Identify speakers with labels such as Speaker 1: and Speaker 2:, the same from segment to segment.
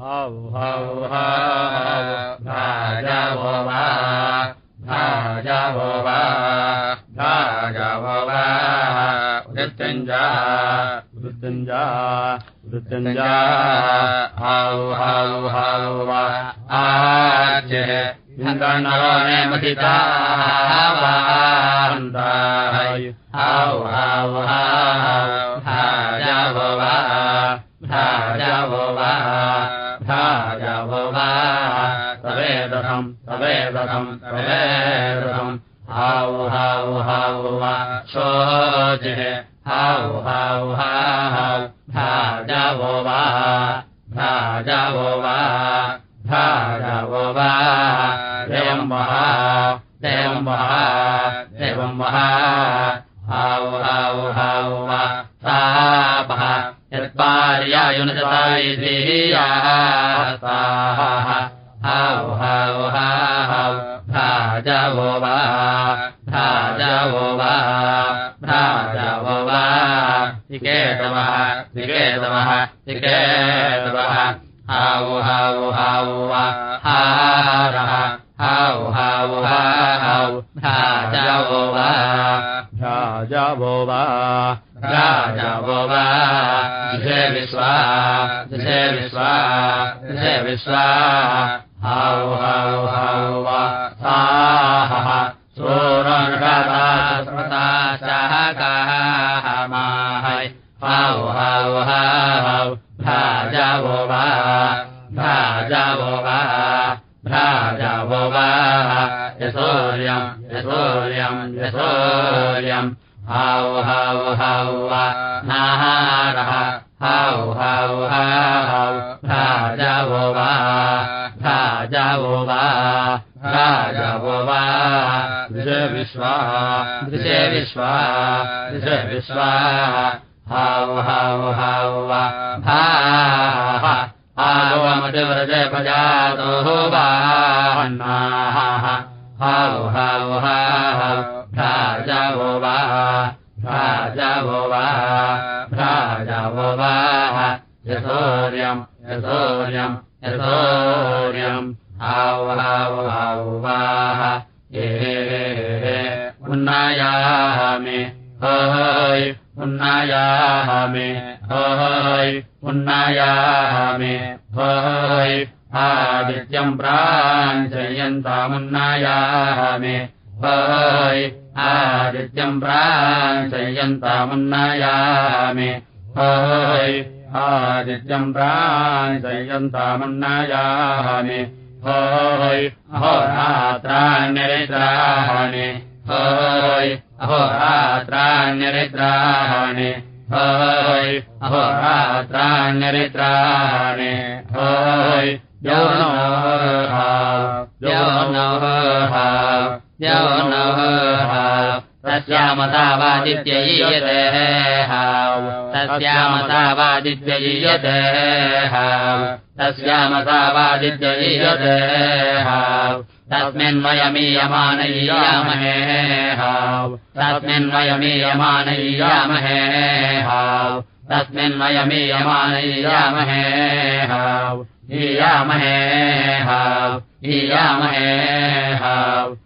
Speaker 1: हौ हौ हाजवो वा भाजवो वा भाजवो वा वृत्यञ्जा वृत्यञ्जा वृत्यञ्जा हौ हौ हौ वा आज्य इन्द्रनरो ने मदिता वान्ताय हौ हौ हौ भाजवो वा भाजवो तवेदकम् तवेदकम् तवेदकम् हौ हौ हौ वा। शोजे हौ हौ भाजवो वा। भाजवो वा। भाजवो वा। देवम् वहा। देवम् वहा। देवम् वहा हौ हौ हौ वा तापः यत्पार्यायुनजतायधीयाः हौ हौ हौ भाजवो वा भाजवो वा भाजवो वा निकेतवः निकेतवः निकेतवः हौ हौ हौ हौ हौ हौ वा भाजवो वा राजवो वा। दिशे विश्वा दिशे विश्वा दिशे विश्वा। हौ हौ हौ। वा सोरङ्गता सहकाः माहै। हौ हौ हौ भाजवो वा। भाजवो वा। भाजवो वा। यशोर्यम् यशोर्यम् यशोर्यम् हौ हौ हौ वा नाहारः हौ हौ हौ भाजवो वा भाजवो वा भाजवो वा दृश विश्वा दृशे विश्वा दृश विश्वा हौ हौ हौ भाः प्रजातोः वान्नाः हौ हौ हौ भ्राजवो वा भ्राजवो वा भ्राजवो वा यथोर्यम् यथोर्यम् यथोर्यम् हौ हौ हौ वाः ये उन्नायामि हय उन्नायामि हय उन्नायामि हय आदित्यम् प्राञ्चयन्तामुन्नायामि हय आदित्यम् प्राञ्चयन्तामुन्नायामि हय आदित्यम् प्राञ्चयन्तामुन्नायामि हय अहोरात्राण्यरिद्राणि हय अहोरात्राण्यरिद्राणि हय अहोरात्राण्यरिद्राणि हय यौनः यौनः यौनः तस्यामतावादित्ययीयते हाव तस्यामतावादित्ययीयते हाव तस्यामतावादित्ययीयते हाव तस्मिन्वयमीयमानयीयामहे हाव ईयामहे हाव ईयामहे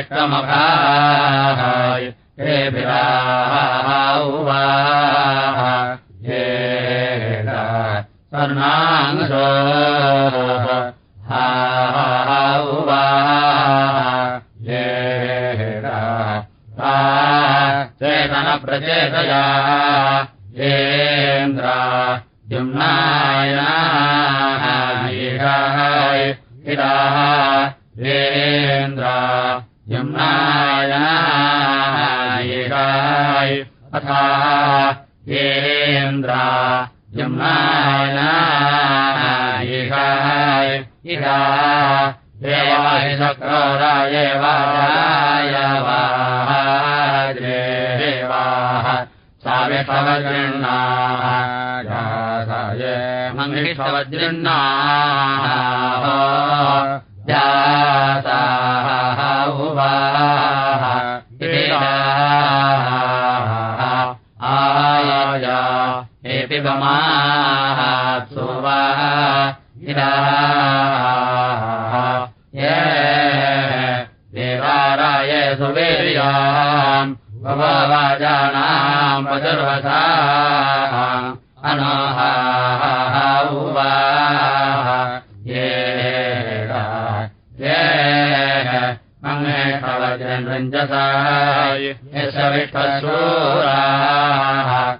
Speaker 1: आविक्रमकाय अथा येन्द्रा शक्राय वाय देवाः साविषवजृण्णाय मङ्गिषवजृण्णाः जाताः उवाः एपि वमाः सुवा इरा ये देवाराय सुवीर्याम् भवाजानाम् वजर्वसा अनाः उवा ये ये मङ्गेशवजन्वञ्जसाय यश नाः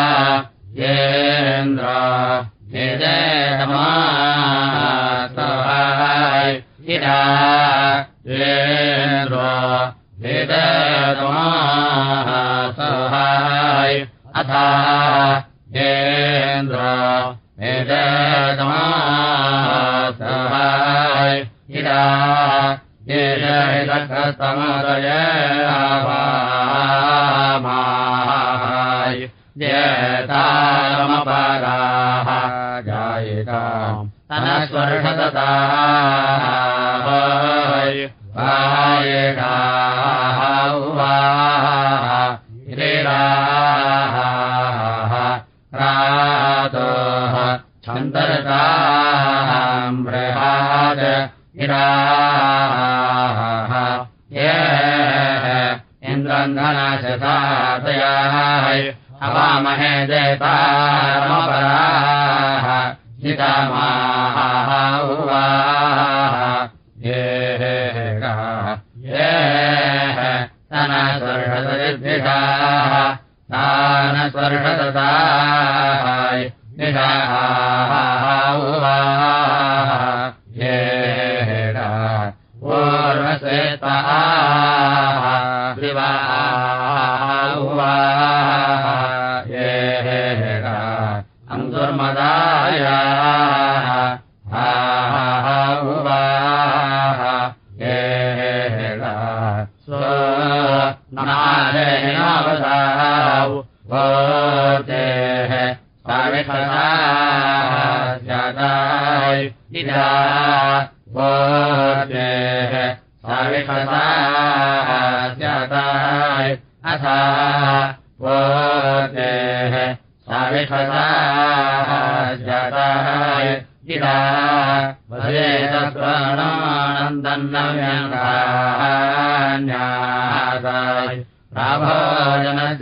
Speaker 1: हितमदय आवामाय। जेतारमपराः जायिताम्। तनस्वर्षतताय पायिकाः उवाः। हिराः रातोः। छन्दरताम् बृहाद। इराः इन्द्रन्धनशतातयाय अवामहे देतारमपराः। हितमाः उवाः। ये ये तनस्वर्षदृद्धिषाः तानस्वर्षदताय निषाः उवाः साविषदाय इदा वोतेः साविषदाय अथा वोतेः साविषदाय इदा वदेतस्वणानन्दन्नव्यङ्गान्यासाय प्राभोजनजवातान्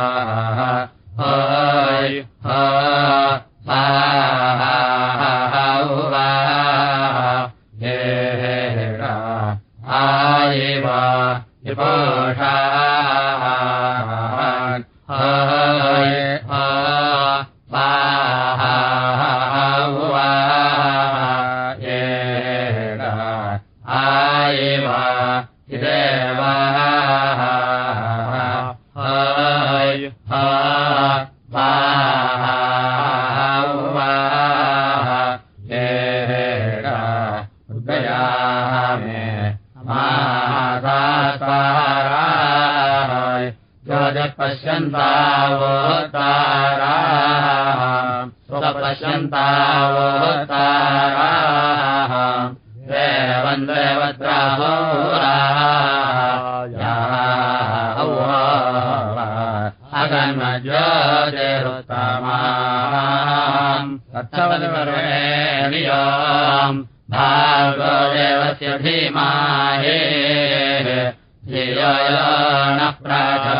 Speaker 1: अगन्मज्योतिरुत्तमाम् तत्सवद्वर्णेर्योम् भागो देवस्य धीमाहे धियो यो नः प्राचो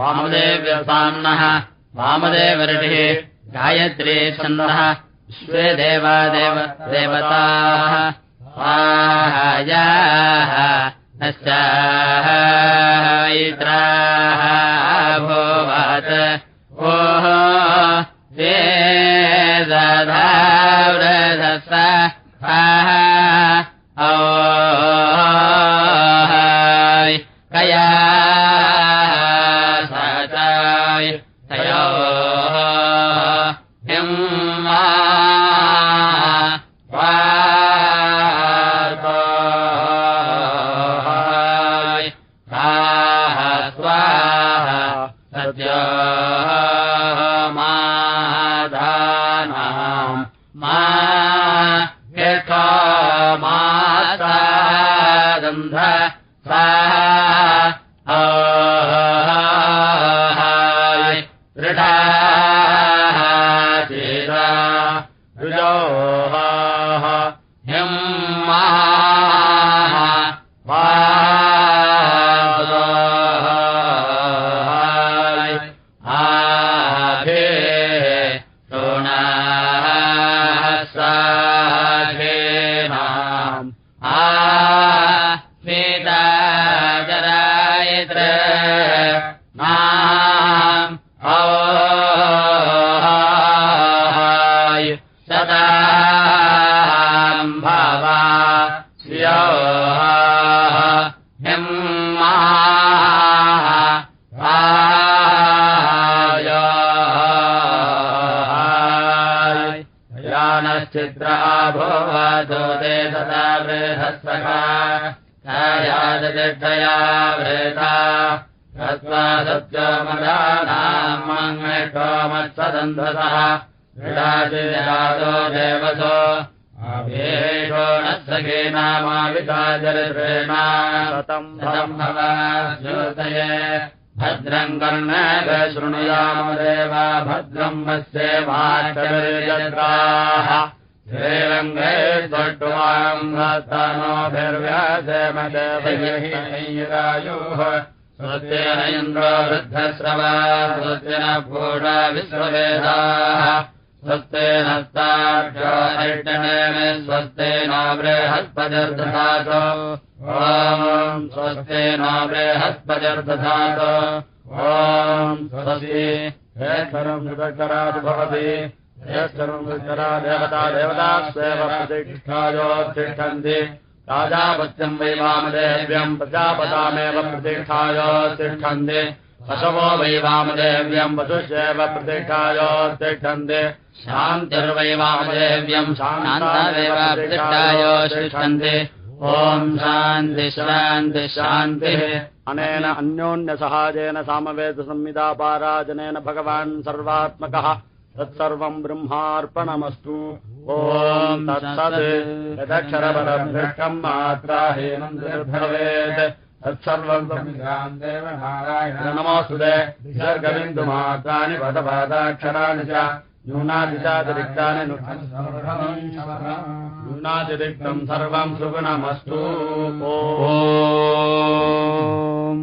Speaker 2: ॐ
Speaker 1: वामदेव्यसान्नः वामदेवर्षिः गायत्री छन्दः विश्वे देवादेव देवताः स्वाहायाः नश्चायित्राः भोवत् ओः ते दधाव्रधस ओहाय गन्ध सा यानश्चित्रा भोवतो ते सदा बृहस्पका कायादतिष्ठया वृथा तत्त्वा सत्यमदानाम् मङ्गोमत्सदन्धसः क्रीडाचिरादो देवसो। अभेषो न
Speaker 2: शतम्
Speaker 1: भवास्योतये भद्रम् कर्णग शृणुयाम देवा भद्रम् पश्येमाचर्यत्राः श्रीरङ्गे त्वट्टुमाम् हस्तनोभिर्व्यासेमदेवयुः स्वस्तेन इन्द्रो वृद्धश्रवा भूषा विश्ववेदाः। स्वस्तेन स्ताक्षोरिष्टनेमि स्वस्तेन बृहस्पतिर्दधातु। ॐ स्वस्तेन बृहस्पतिर्दधातु। ॐ स्वस्ति
Speaker 2: हेश्वरम् सुदकरात् भवति देवता देवता स्वेव प्रतिष्ठायोत्तिष्ठन्ति राजापत्यम् वै वामदेव्यम् प्रजापतामेव प्रतिष्ठायोत्तिष्ठन्ति पशवो वै वामदेव्यम् वसुष्येव प्रतिष्ठायोत्तिष्ठन्ति
Speaker 1: शान्तिर्वै वामदेव्यम् प्रतिष्ठायोष्ठन्ति ॐ शान्ति शान्ति शान्तिः।
Speaker 2: अनेन अन्योन्यसहायेन सामवेदसंहितापाराजनेन भगवान् सर्वात्मकः तत्सर्वम् ब्रह्मार्पणमस्तु। ॐ तत्सत् यदक्षरपरम् दृष्टम् मात्रा हेमन्दिर्भवेत् तत्सर्वम् नमोऽस्तुते विसर्गबिन्दुमात्राणि पदपादाक्षराणि च न्यूनादि चातिरिक्तानि न्यूनातिरिक्तम् सर्वम् सुगुणमस्तु। ॐ